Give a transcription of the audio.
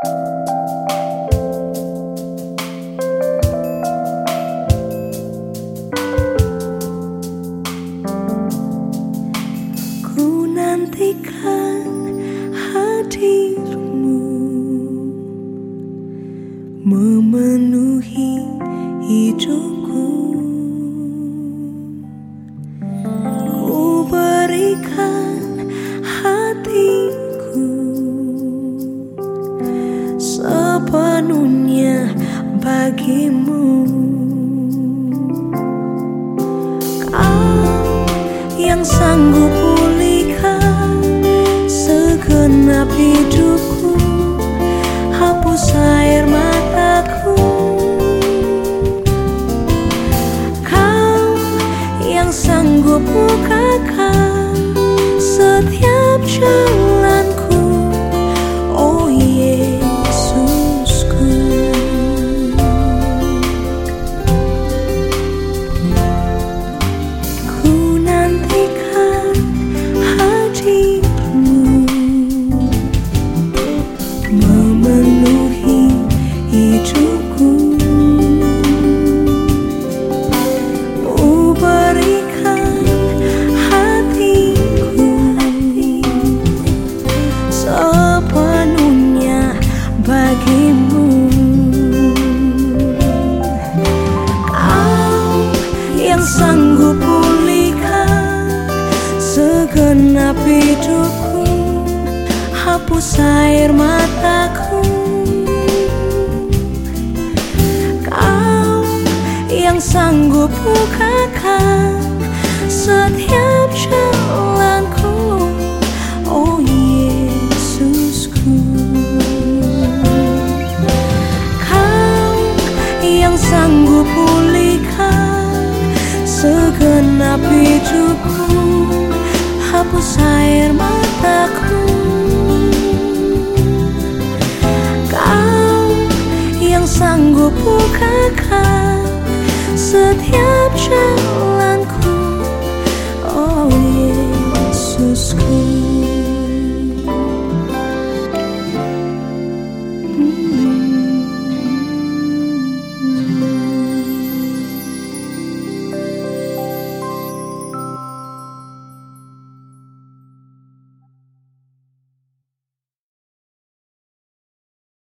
Ku nantikan hadirmu. Memenuhi hidupku sepenuhnya bagimu. Kau yang sanggup pulihkan segenap hidupku hapus air mataku. Kau yang sanggup bukakan setiap jalanku segenap hidupku hapus air mataku. Kau yang sanggup bukakan setiap jalanku Oh Yesusku. Kau yang sanggup pulihkan segenap hidupku yang sanggup bukakan setiap jalan